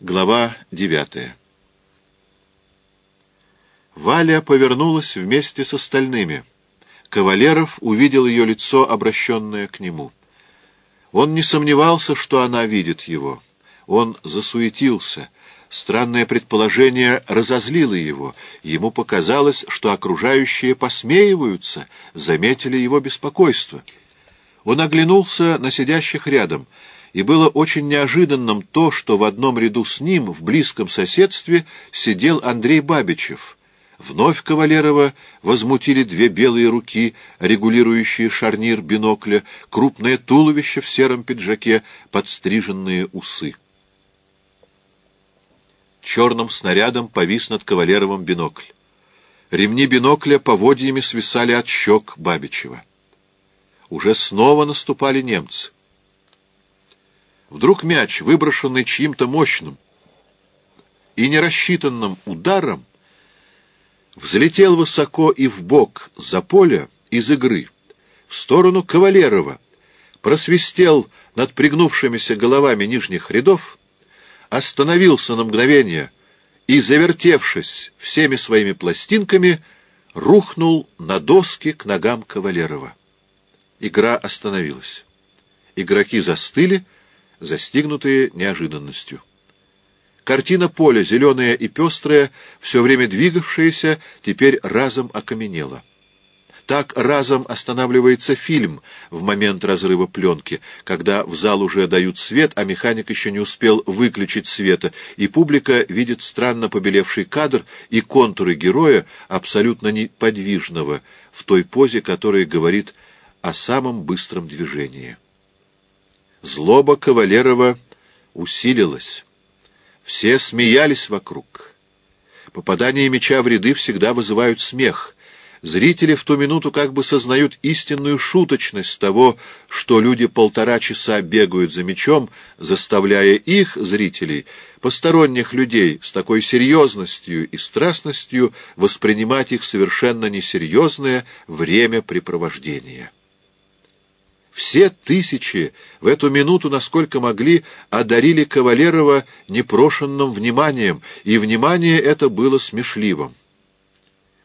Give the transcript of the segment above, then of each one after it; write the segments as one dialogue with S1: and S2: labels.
S1: Глава девятая Валя повернулась вместе с остальными. Кавалеров увидел ее лицо, обращенное к нему. Он не сомневался, что она видит его. Он засуетился. Странное предположение разозлило его. Ему показалось, что окружающие посмеиваются, заметили его беспокойство. Он оглянулся на сидящих рядом — и было очень неожиданным то, что в одном ряду с ним, в близком соседстве, сидел Андрей Бабичев. Вновь Кавалерова возмутили две белые руки, регулирующие шарнир бинокля, крупное туловище в сером пиджаке, подстриженные усы. Черным снарядом повис над Кавалеровым бинокль. Ремни бинокля поводьями свисали от щек Бабичева. Уже снова наступали немцы. Вдруг мяч, выброшенный чьим-то мощным и нерассчитанным ударом, взлетел высоко и вбок за поле из игры, в сторону Кавалерова, просвистел над пригнувшимися головами нижних рядов, остановился на мгновение и, завертевшись всеми своими пластинками, рухнул на доски к ногам Кавалерова. Игра остановилась. Игроки застыли, застигнутые неожиданностью. Картина поля, зеленая и пестрая, все время двигавшаяся, теперь разом окаменела. Так разом останавливается фильм в момент разрыва пленки, когда в зал уже дают свет, а механик еще не успел выключить света, и публика видит странно побелевший кадр и контуры героя, абсолютно неподвижного, в той позе, которая говорит о самом быстром движении. Злоба Кавалерова усилилась. Все смеялись вокруг. Попадание меча в ряды всегда вызывают смех. Зрители в ту минуту как бы сознают истинную шуточность того, что люди полтора часа бегают за мечом, заставляя их, зрителей, посторонних людей, с такой серьезностью и страстностью воспринимать их совершенно несерьезное времяпрепровождение. Все тысячи в эту минуту, насколько могли, одарили Кавалерова непрошенным вниманием, и внимание это было смешливым.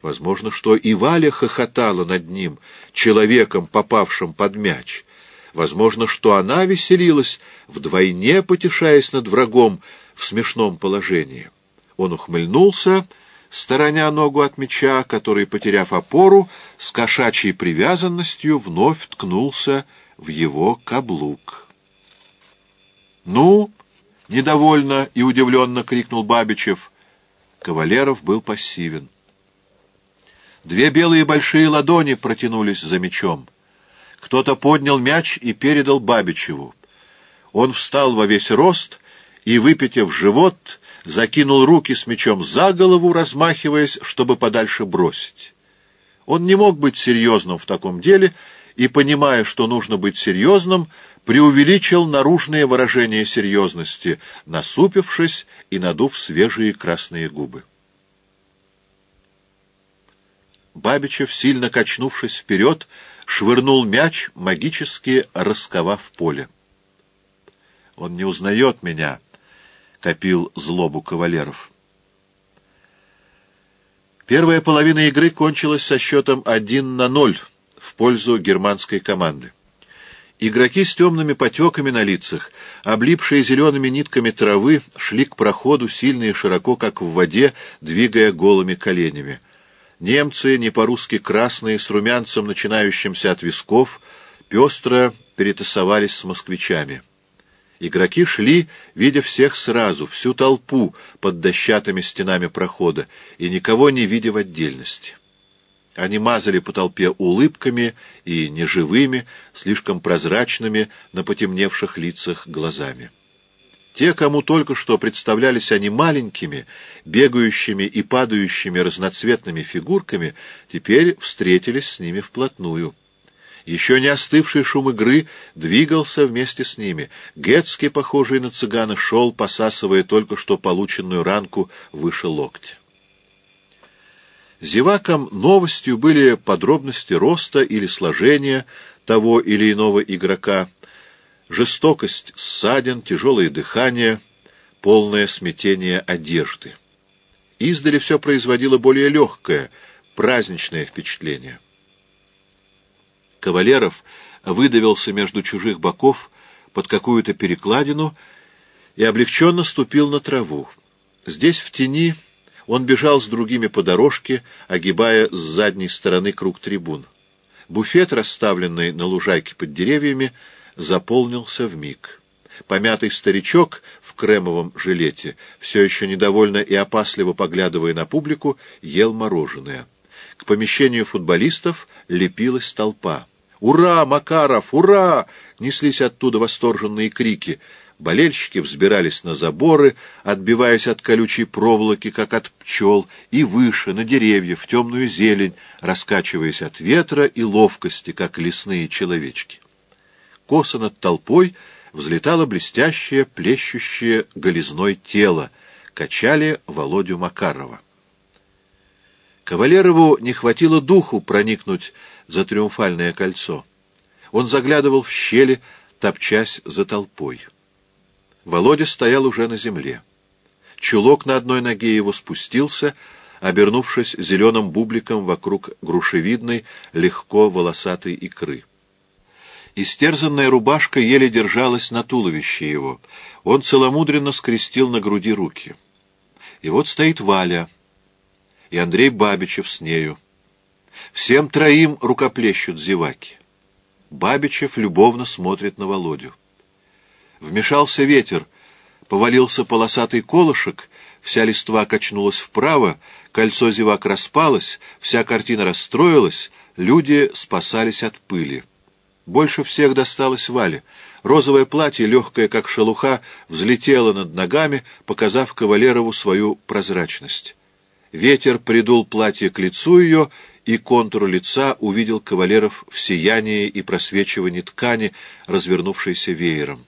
S1: Возможно, что и Валя хохотала над ним, человеком, попавшим под мяч. Возможно, что она веселилась, вдвойне потешаясь над врагом в смешном положении. Он ухмыльнулся, стороня ногу от мяча, который, потеряв опору, с кошачьей привязанностью вновь ткнулся в его каблук. «Ну!» — недовольно и удивленно крикнул Бабичев. Кавалеров был пассивен. Две белые большие ладони протянулись за мечом. Кто-то поднял мяч и передал Бабичеву. Он встал во весь рост и, выпитив живот, закинул руки с мечом за голову, размахиваясь, чтобы подальше бросить. Он не мог быть серьезным в таком деле и, понимая, что нужно быть серьезным, преувеличил наружное выражение серьезности, насупившись и надув свежие красные губы. Бабичев, сильно качнувшись вперед, швырнул мяч, магически расковав поле. «Он не узнает меня», — копил злобу кавалеров. Первая половина игры кончилась со счетом один на ноль в пользу германской команды. Игроки с темными потеками на лицах, облипшие зелеными нитками травы, шли к проходу сильно и широко, как в воде, двигая голыми коленями. Немцы, не по-русски красные, с румянцем, начинающимся от висков, пестро перетасовались с москвичами. Игроки шли, видя всех сразу, всю толпу под дощатыми стенами прохода, и никого не видя в отдельности. Они мазали по толпе улыбками и неживыми, слишком прозрачными на потемневших лицах глазами. Те, кому только что представлялись они маленькими, бегающими и падающими разноцветными фигурками, теперь встретились с ними вплотную. Еще не остывший шум игры двигался вместе с ними. Гетский, похожий на цыгана, шел, посасывая только что полученную ранку выше локтя. Зевакам новостью были подробности роста или сложения того или иного игрока, жестокость ссадин, тяжелое дыхание, полное смятение одежды. Издали все производило более легкое, праздничное впечатление. Кавалеров выдавился между чужих боков под какую-то перекладину и облегченно ступил на траву. Здесь, в тени, он бежал с другими по дорожке, огибая с задней стороны круг трибун. Буфет, расставленный на лужайке под деревьями, заполнился в миг. Помятый старичок в кремовом жилете, все еще недовольно и опасливо поглядывая на публику, ел мороженое. К помещению футболистов лепилась толпа. «Ура, Макаров! Ура!» — неслись оттуда восторженные крики. Болельщики взбирались на заборы, отбиваясь от колючей проволоки, как от пчел, и выше, на деревья, в темную зелень, раскачиваясь от ветра и ловкости, как лесные человечки. Косо над толпой взлетало блестящее, плещущее голизной тело, качали Володю Макарова. Кавалерову не хватило духу проникнуть за триумфальное кольцо. Он заглядывал в щели, топчась за толпой. Володя стоял уже на земле. Чулок на одной ноге его спустился, обернувшись зеленым бубликом вокруг грушевидной, легко волосатой икры. Истерзанная рубашка еле держалась на туловище его. Он целомудренно скрестил на груди руки. И вот стоит Валя, и Андрей Бабичев с нею. Всем троим рукоплещут зеваки. Бабичев любовно смотрит на Володю. Вмешался ветер, повалился полосатый колышек, вся листва качнулась вправо, кольцо зевак распалось, вся картина расстроилась, люди спасались от пыли. Больше всех досталось Вале. Розовое платье, легкое как шелуха, взлетело над ногами, показав кавалерову свою прозрачность. Ветер придул платье к лицу ее, и контур лица увидел кавалеров в сиянии и просвечивании ткани, развернувшейся веером.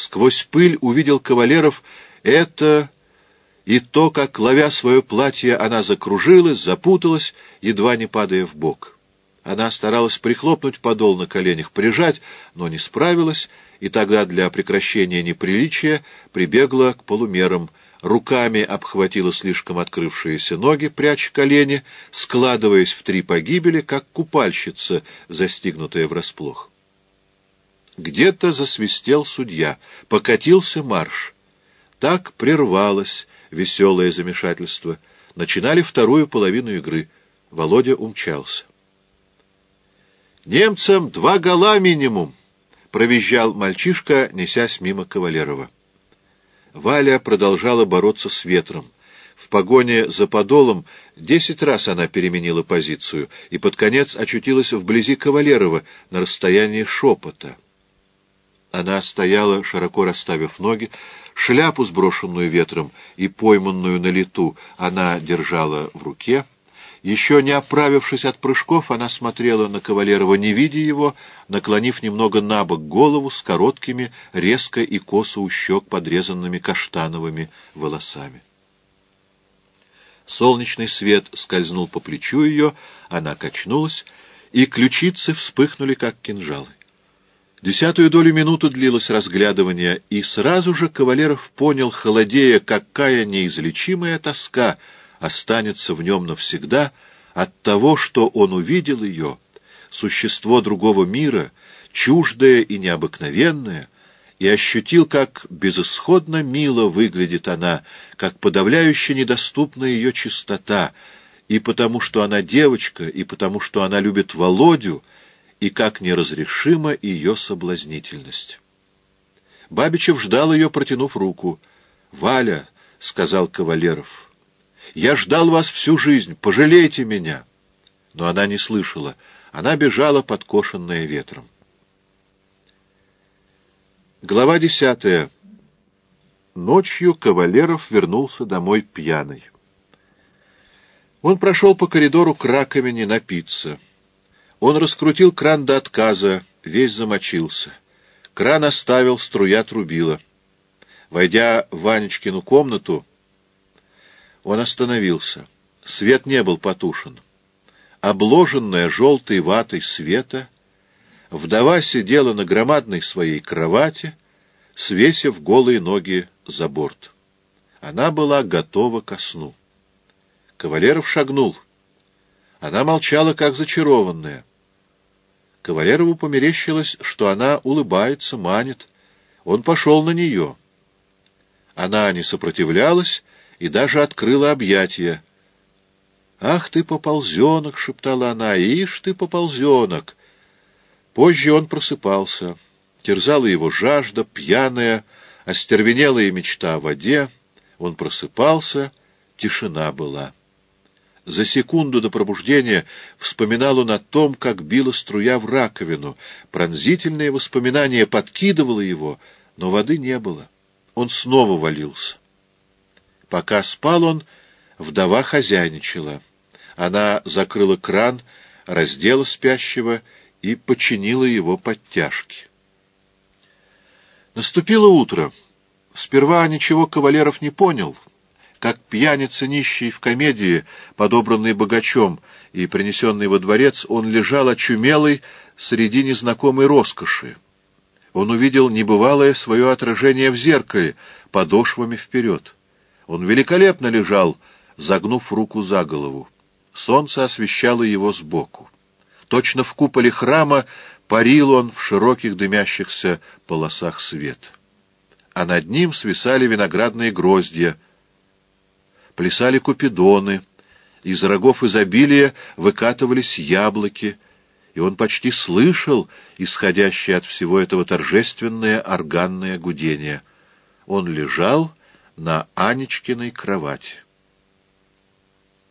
S1: Сквозь пыль увидел кавалеров это и то, как, ловя свое платье, она закружилась, запуталась, едва не падая в бок. Она старалась прихлопнуть подол на коленях, прижать, но не справилась, и тогда для прекращения неприличия прибегла к полумерам, руками обхватила слишком открывшиеся ноги, прячь колени, складываясь в три погибели, как купальщица, застигнутая врасплох. Где-то засвистел судья, покатился марш. Так прервалось веселое замешательство. Начинали вторую половину игры. Володя умчался. «Немцам два гола минимум!» — провизжал мальчишка, несясь мимо Кавалерова. Валя продолжала бороться с ветром. В погоне за подолом десять раз она переменила позицию и под конец очутилась вблизи Кавалерова на расстоянии шепота. Она стояла, широко расставив ноги, шляпу, сброшенную ветром и пойманную на лету, она держала в руке — еще не оправившись от прыжков, она смотрела на Кавалерова, не видя его, наклонив немного на бок голову с короткими, резко и косо у щек подрезанными каштановыми волосами. Солнечный свет скользнул по плечу ее, она качнулась, и ключицы вспыхнули, как кинжалы. Десятую долю минуты длилось разглядывание, и сразу же Кавалеров понял, холодея, какая неизлечимая тоска — останется в нем навсегда от того, что он увидел ее, существо другого мира, чуждое и необыкновенное, и ощутил, как безысходно мило выглядит она, как подавляюще недоступна ее чистота, и потому что она девочка, и потому что она любит Володю, и как неразрешима ее соблазнительность. Бабичев ждал ее, протянув руку. «Валя», — сказал Кавалеров, — я ждал вас всю жизнь, пожалейте меня!» Но она не слышала. Она бежала, подкошенная ветром. Глава десятая. Ночью Кавалеров вернулся домой пьяный. Он прошел по коридору к раковине напиться. Он раскрутил кран до отказа, весь замочился. Кран оставил, струя трубила. Войдя в Ванечкину комнату, он остановился. Свет не был потушен. Обложенная желтой ватой света, вдова сидела на громадной своей кровати, свесив голые ноги за борт. Она была готова ко сну. Кавалеров шагнул. Она молчала, как зачарованная. Кавалерову померещилось, что она улыбается, манит. Он пошел на нее. Она не сопротивлялась и даже открыла объятия. «Ах ты, поползенок!» — шептала она. «Ишь ты, поползенок!» Позже он просыпался. Терзала его жажда, пьяная, остервенелая мечта о воде. Он просыпался, тишина была. За секунду до пробуждения вспоминал он о том, как била струя в раковину. Пронзительное воспоминание подкидывало его, но воды не было. Он снова валился. Пока спал он, вдова хозяйничала. Она закрыла кран, раздела спящего и починила его подтяжки. Наступило утро. Сперва ничего кавалеров не понял, как пьяница нищий в комедии, подобранный богачом и принесенный во дворец, он лежал очумелый среди незнакомой роскоши. Он увидел небывалое свое отражение в зеркале, подошвами вперед. Он великолепно лежал, загнув руку за голову. Солнце освещало его сбоку. Точно в куполе храма парил он в широких дымящихся полосах свет. А над ним свисали виноградные гроздья, плясали купидоны, из рогов изобилия выкатывались яблоки, и он почти слышал исходящее от всего этого торжественное органное гудение. Он лежал на Анечкиной кровати.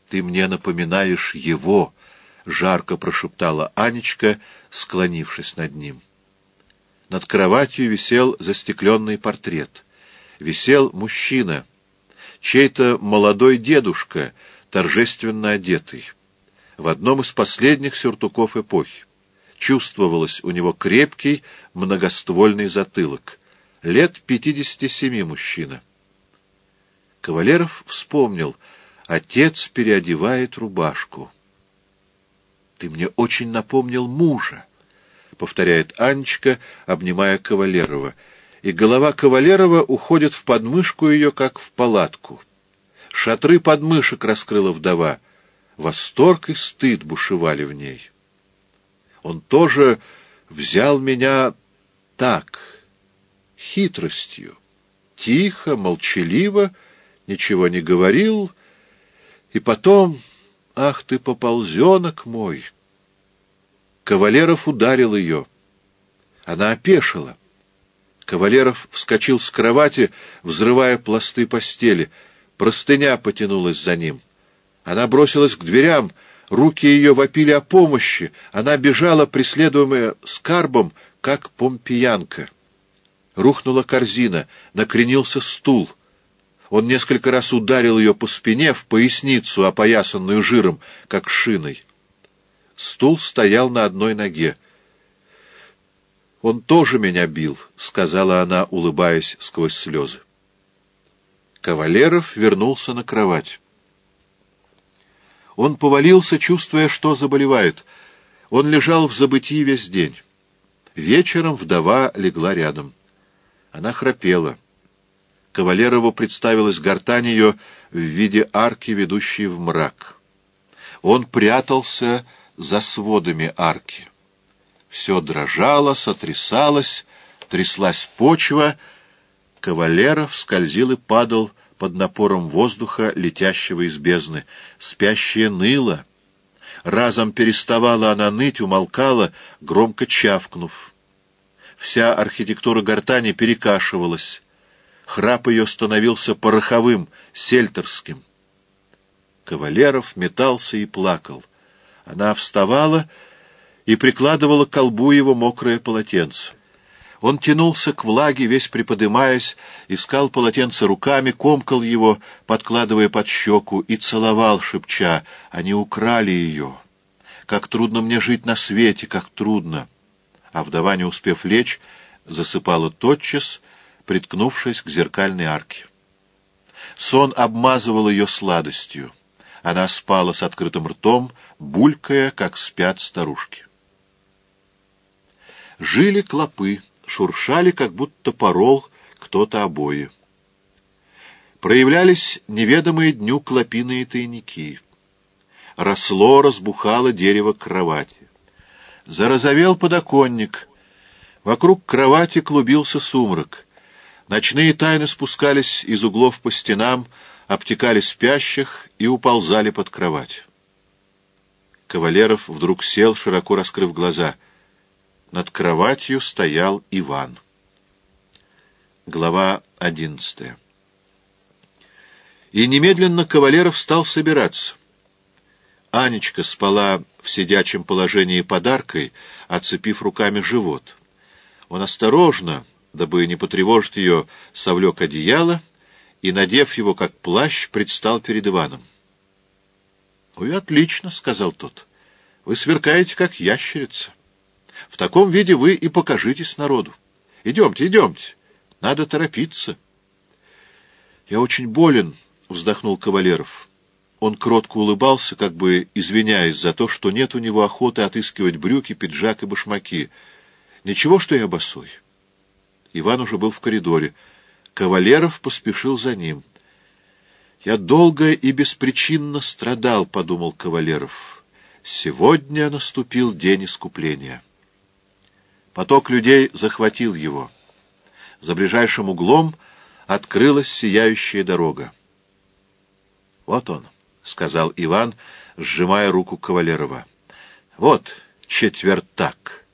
S1: «Ты мне напоминаешь его», — жарко прошептала Анечка, склонившись над ним. Над кроватью висел застекленный портрет. Висел мужчина, чей-то молодой дедушка, торжественно одетый. В одном из последних сюртуков эпохи. Чувствовалось у него крепкий многоствольный затылок. Лет пятидесяти семи мужчина. Кавалеров вспомнил — Отец переодевает рубашку. «Ты мне очень напомнил мужа», — повторяет Анечка, обнимая Кавалерова. И голова Кавалерова уходит в подмышку ее, как в палатку. Шатры подмышек раскрыла вдова. Восторг и стыд бушевали в ней. Он тоже взял меня так, хитростью, тихо, молчаливо, ничего не говорил, и потом, ах ты, поползенок мой! Кавалеров ударил ее. Она опешила. Кавалеров вскочил с кровати, взрывая пласты постели. Простыня потянулась за ним. Она бросилась к дверям, руки ее вопили о помощи. Она бежала, преследуемая скарбом, как помпиянка. Рухнула корзина, накренился стул — он несколько раз ударил ее по спине, в поясницу, опоясанную жиром, как шиной. Стул стоял на одной ноге. «Он тоже меня бил», — сказала она, улыбаясь сквозь слезы. Кавалеров вернулся на кровать. Он повалился, чувствуя, что заболевает. Он лежал в забытии весь день. Вечером вдова легла рядом. Она храпела. Кавалерову представилась гортань ее в виде арки, ведущей в мрак. Он прятался за сводами арки. Все дрожало, сотрясалось, тряслась почва. Кавалеров скользил и падал под напором воздуха, летящего из бездны. Спящая ныла. Разом переставала она ныть, умолкала, громко чавкнув. Вся архитектура гортани перекашивалась. Храп ее становился пороховым, сельтерским. Кавалеров метался и плакал. Она вставала и прикладывала к колбу его мокрое полотенце. Он тянулся к влаге, весь приподымаясь, искал полотенце руками, комкал его, подкладывая под щеку, и целовал, шепча, «Они украли ее! Как трудно мне жить на свете, как трудно!» А вдова, не успев лечь, засыпала тотчас, приткнувшись к зеркальной арке. Сон обмазывал ее сладостью. Она спала с открытым ртом, булькая, как спят старушки. Жили клопы, шуршали, как будто порол, кто-то обои. Проявлялись неведомые дню клопиные тайники. Росло, разбухало дерево кровати. Зарозовел подоконник. Вокруг кровати клубился сумрак. Ночные тайны спускались из углов по стенам, обтекали спящих и уползали под кровать. Кавалеров вдруг сел, широко раскрыв глаза. Над кроватью стоял Иван. Глава одиннадцатая И немедленно Кавалеров стал собираться. Анечка спала в сидячем положении подаркой, оцепив руками живот. Он осторожно, дабы не потревожить ее, совлек одеяло и, надев его как плащ, предстал перед Иваном. — Ой, отлично, — сказал тот. — Вы сверкаете, как ящерица. В таком виде вы и покажитесь народу. Идемте, идемте. Надо торопиться. — Я очень болен, — вздохнул Кавалеров. Он кротко улыбался, как бы извиняясь за то, что нет у него охоты отыскивать брюки, пиджак и башмаки. Ничего, что я босой. Иван уже был в коридоре. Кавалеров поспешил за ним. «Я долго и беспричинно страдал», — подумал Кавалеров. «Сегодня наступил день искупления». Поток людей захватил его. За ближайшим углом открылась сияющая дорога. «Вот он», — сказал Иван, сжимая руку Кавалерова. «Вот четвертак».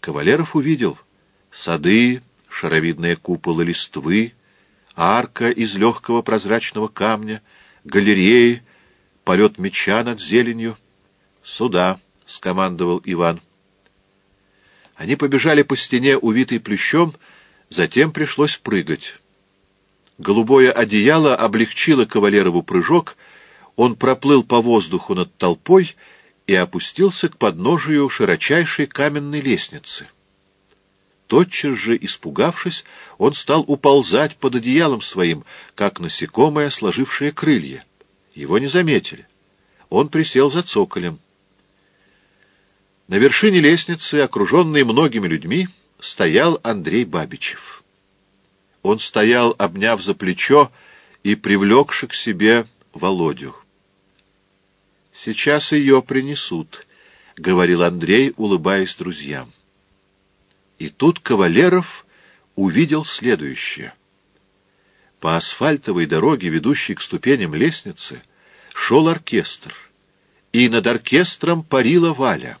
S1: Кавалеров увидел сады, шаровидные куполы листвы, арка из легкого прозрачного камня, галереи, полет меча над зеленью. «Сюда!» — скомандовал Иван. Они побежали по стене, увитой плющом, затем пришлось прыгать. Голубое одеяло облегчило кавалерову прыжок, он проплыл по воздуху над толпой и опустился к подножию широчайшей каменной лестницы. Тотчас же, испугавшись, он стал уползать под одеялом своим, как насекомое, сложившее крылья. Его не заметили. Он присел за цоколем. На вершине лестницы, окруженный многими людьми, стоял Андрей Бабичев. Он стоял, обняв за плечо и привлекши к себе Володю. «Сейчас ее принесут», — говорил Андрей, улыбаясь друзьям. И тут Кавалеров увидел следующее. По асфальтовой дороге, ведущей к ступеням лестницы, шел оркестр, и над оркестром парила Валя.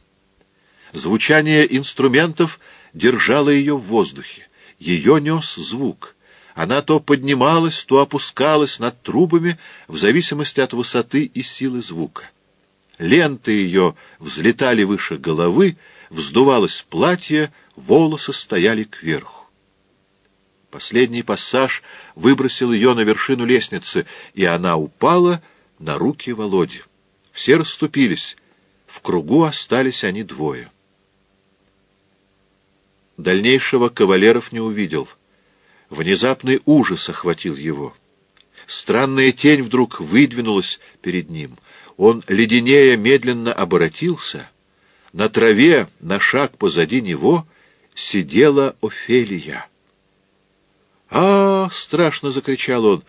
S1: Звучание инструментов держало ее в воздухе, ее нес звук. Она то поднималась, то опускалась над трубами в зависимости от высоты и силы звука. Ленты ее взлетали выше головы, вздувалось платье, волосы стояли кверху. Последний пассаж выбросил ее на вершину лестницы, и она упала на руки Володи. Все расступились. В кругу остались они двое. Дальнейшего кавалеров не увидел. Внезапный ужас охватил его. Странная тень вдруг выдвинулась перед ним. Он, леденея, медленно оборотился. На траве, на шаг позади него — сидела Офелия. а, страшно закричал он.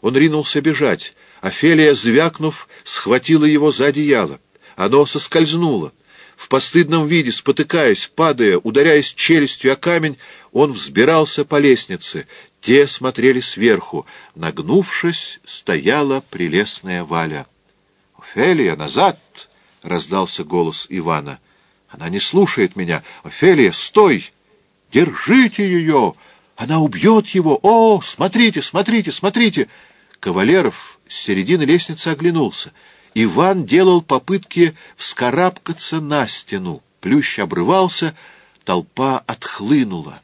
S1: Он ринулся бежать. Офелия, звякнув, схватила его за одеяло. Оно соскользнуло. В постыдном виде, спотыкаясь, падая, ударяясь челюстью о камень, он взбирался по лестнице. Те смотрели сверху. Нагнувшись, стояла прелестная Валя. «Офелия, назад!» — раздался голос Ивана. Она не слушает меня. Офелия, стой! Держите ее! Она убьет его! О, смотрите, смотрите, смотрите! Кавалеров с середины лестницы оглянулся. Иван делал попытки вскарабкаться на стену. Плющ обрывался, толпа отхлынула.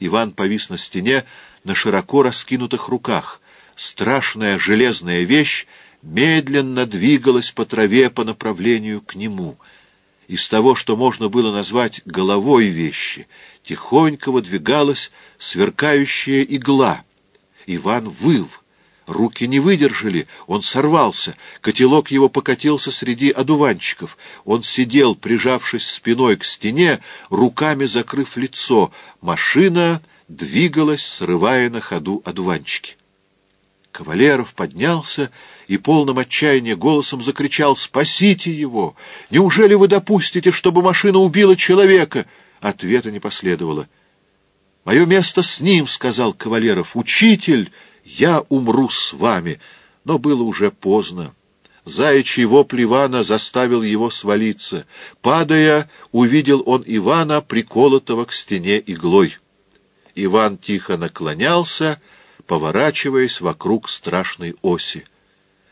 S1: Иван повис на стене на широко раскинутых руках. Страшная железная вещь медленно двигалась по траве по направлению к нему — из того, что можно было назвать головой вещи, тихонько выдвигалась сверкающая игла. Иван выл. Руки не выдержали, он сорвался, котелок его покатился среди одуванчиков. Он сидел, прижавшись спиной к стене, руками закрыв лицо. Машина двигалась, срывая на ходу одуванчики. Кавалеров поднялся и полным отчаяния голосом закричал «Спасите его! Неужели вы допустите, чтобы машина убила человека?» Ответа не последовало. «Мое место с ним», — сказал Кавалеров. «Учитель, я умру с вами». Но было уже поздно. Заячий вопль Ивана заставил его свалиться. Падая, увидел он Ивана, приколотого к стене иглой. Иван тихо наклонялся, — поворачиваясь вокруг страшной оси.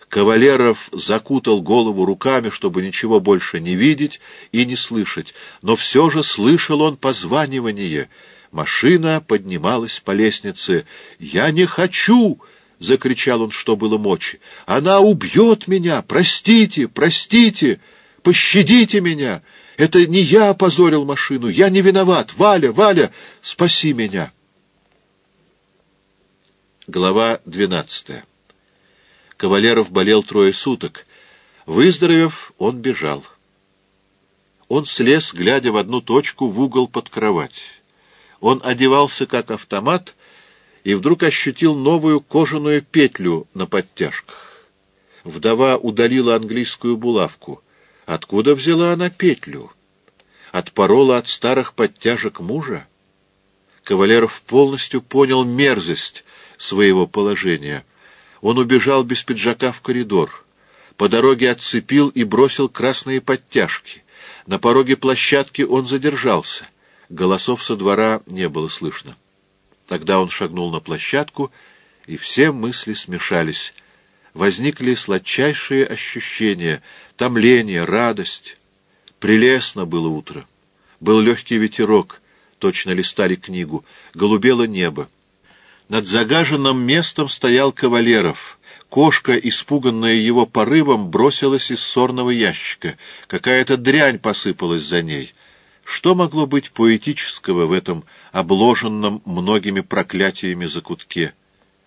S1: Кавалеров закутал голову руками, чтобы ничего больше не видеть и не слышать, но все же слышал он позванивание. Машина поднималась по лестнице. «Я не хочу!» — закричал он, что было мочи. «Она убьет меня! Простите! Простите! Пощадите меня! Это не я опозорил машину! Я не виноват! Валя! Валя! Спаси меня!» Глава двенадцатая. Кавалеров болел трое суток. Выздоровев, он бежал. Он слез, глядя в одну точку, в угол под кровать. Он одевался как автомат и вдруг ощутил новую кожаную петлю на подтяжках. Вдова удалила английскую булавку. Откуда взяла она петлю? Отпорола от старых подтяжек мужа? Кавалеров полностью понял мерзость своего положения. Он убежал без пиджака в коридор. По дороге отцепил и бросил красные подтяжки. На пороге площадки он задержался. Голосов со двора не было слышно. Тогда он шагнул на площадку, и все мысли смешались. Возникли сладчайшие ощущения, томление, радость. Прелестно было утро. Был легкий ветерок, точно листали книгу, голубело небо. Над загаженным местом стоял Кавалеров. Кошка, испуганная его порывом, бросилась из сорного ящика. Какая-то дрянь посыпалась за ней. Что могло быть поэтического в этом обложенном многими проклятиями закутке?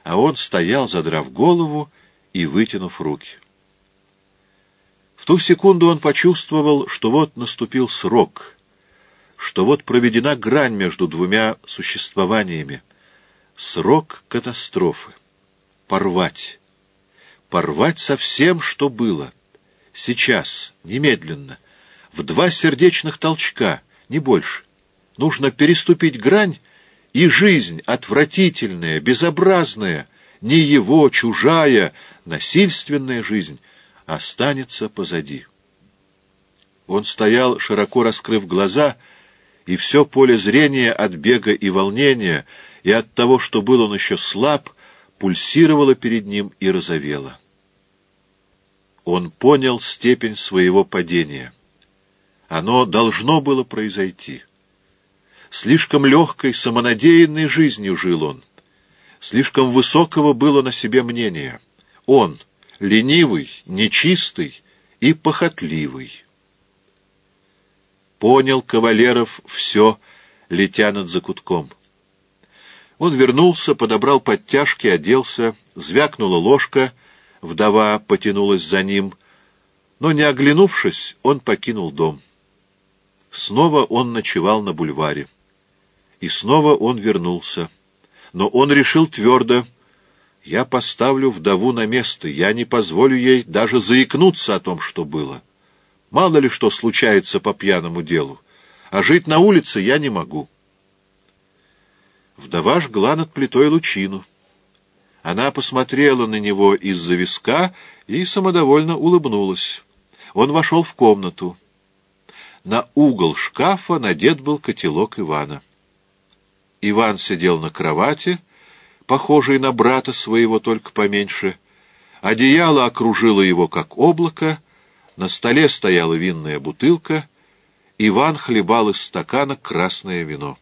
S1: А он стоял, задрав голову и вытянув руки. В ту секунду он почувствовал, что вот наступил срок, что вот проведена грань между двумя существованиями. Срок катастрофы. Порвать. Порвать со всем, что было. Сейчас, немедленно. В два сердечных толчка, не больше. Нужно переступить грань, и жизнь отвратительная, безобразная, не его, чужая, насильственная жизнь останется позади. Он стоял, широко раскрыв глаза, и все поле зрения от бега и волнения — и от того, что был он еще слаб, пульсировало перед ним и розовело. Он понял степень своего падения. Оно должно было произойти. Слишком легкой, самонадеянной жизнью жил он. Слишком высокого было на себе мнение. Он, ленивый, нечистый и похотливый. Понял Кавалеров все, летя над закутком. Он вернулся, подобрал подтяжки, оделся, звякнула ложка, вдова потянулась за ним, но, не оглянувшись, он покинул дом. Снова он ночевал на бульваре. И снова он вернулся. Но он решил твердо, я поставлю вдову на место, я не позволю ей даже заикнуться о том, что было. Мало ли что случается по пьяному делу, а жить на улице я не могу. Вдова жгла над плитой лучину. Она посмотрела на него из-за виска и самодовольно улыбнулась. Он вошел в комнату. На угол шкафа надет был котелок Ивана. Иван сидел на кровати, похожий на брата своего, только поменьше. Одеяло окружило его, как облако, на столе стояла винная бутылка, Иван хлебал из стакана красное вино.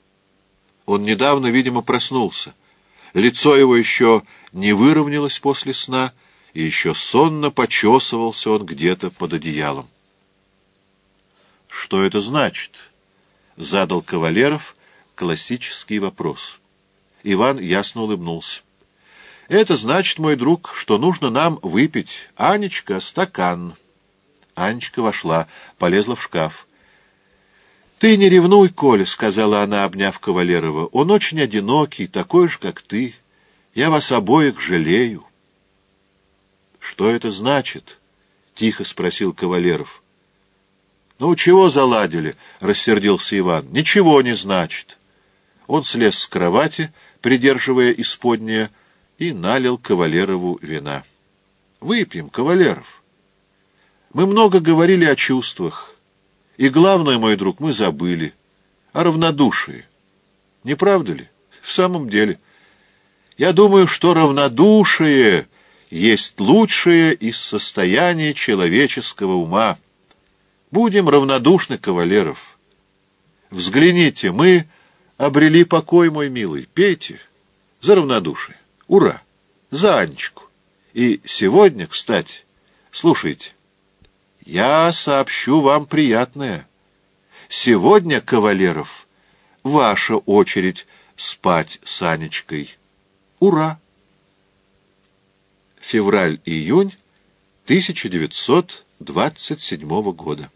S1: Он недавно, видимо, проснулся. Лицо его еще не выровнялось после сна, и еще сонно почесывался он где-то под одеялом. «Что это значит?» — задал Кавалеров классический вопрос. Иван ясно улыбнулся. «Это значит, мой друг, что нужно нам выпить. Анечка, стакан». Анечка вошла, полезла в шкаф. «Ты не ревнуй, Коля», — сказала она, обняв Кавалерова. «Он очень одинокий, такой же, как ты. Я вас обоих жалею». «Что это значит?» — тихо спросил Кавалеров. «Ну, чего заладили?» — рассердился Иван. «Ничего не значит». Он слез с кровати, придерживая исподнее, и налил Кавалерову вина. «Выпьем, Кавалеров. Мы много говорили о чувствах. И главное, мой друг, мы забыли. О равнодушии. Не правда ли? В самом деле. Я думаю, что равнодушие есть лучшее из состояния человеческого ума. Будем равнодушны, кавалеров. Взгляните, мы обрели покой, мой милый. Пейте за равнодушие. Ура! За Анечку. И сегодня, кстати, слушайте, я сообщу вам приятное. Сегодня, кавалеров, ваша очередь спать с Анечкой. Ура! Февраль-июнь 1927 года.